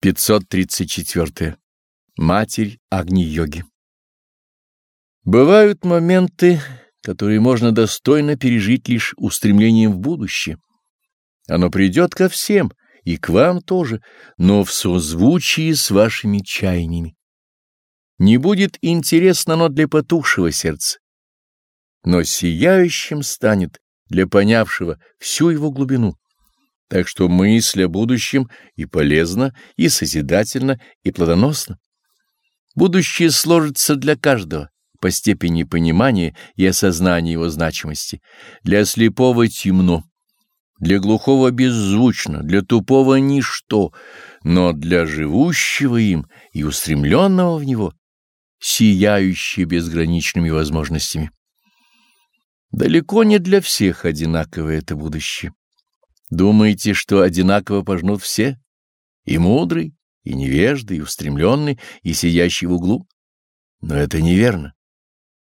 534. Матерь Агни-йоги Бывают моменты, которые можно достойно пережить лишь устремлением в будущее. Оно придет ко всем, и к вам тоже, но в созвучии с вашими чаяниями. Не будет интересно оно для потухшего сердца, но сияющим станет для понявшего всю его глубину. Так что мысль о будущем и полезна, и созидательна, и плодоносна. Будущее сложится для каждого по степени понимания и осознания его значимости. Для слепого темно, для глухого беззвучно, для тупого ничто, но для живущего им и устремленного в него сияющее безграничными возможностями. Далеко не для всех одинаковое это будущее. Думаете, что одинаково пожнут все? И мудрый, и невеждый, и устремленный, и сидящий в углу? Но это неверно.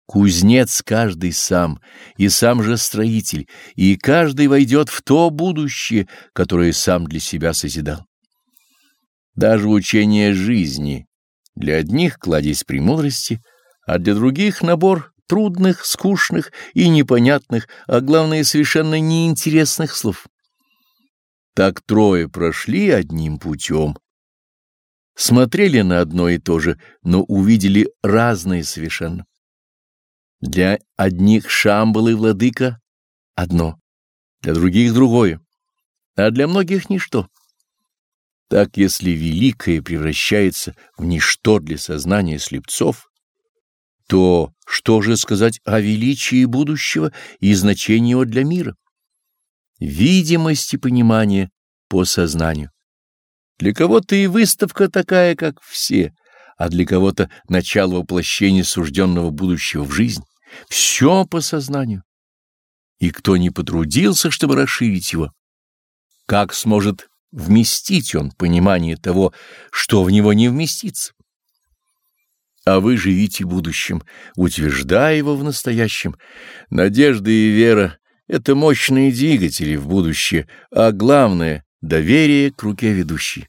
Кузнец каждый сам, и сам же строитель, и каждый войдет в то будущее, которое сам для себя созидал. Даже учение жизни для одних кладезь премудрости, а для других набор трудных, скучных и непонятных, а главное, совершенно неинтересных слов. Так трое прошли одним путем, смотрели на одно и то же, но увидели разные совершенно. Для одних Шамбал и Владыка — одно, для других — другое, а для многих — ничто. Так, если великое превращается в ничто для сознания слепцов, то что же сказать о величии будущего и значении его для мира? Видимости понимания по сознанию. Для кого-то и выставка такая, как все, а для кого-то начало воплощения сужденного будущего в жизнь. Все по сознанию. И кто не потрудился, чтобы расширить его, как сможет вместить он понимание того, что в него не вместится? А вы живите будущим, утверждая его в настоящем. Надежда и вера это мощные двигатели в будущее, а главное — доверие к руке ведущей.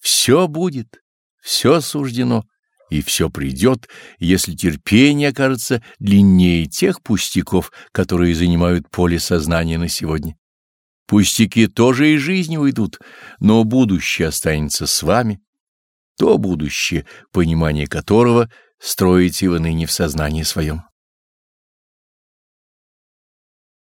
Все будет, все суждено, и все придет, если терпение окажется длиннее тех пустяков, которые занимают поле сознания на сегодня. Пустяки тоже из жизни уйдут, но будущее останется с вами, то будущее, понимание которого строите вы ныне в сознании своем.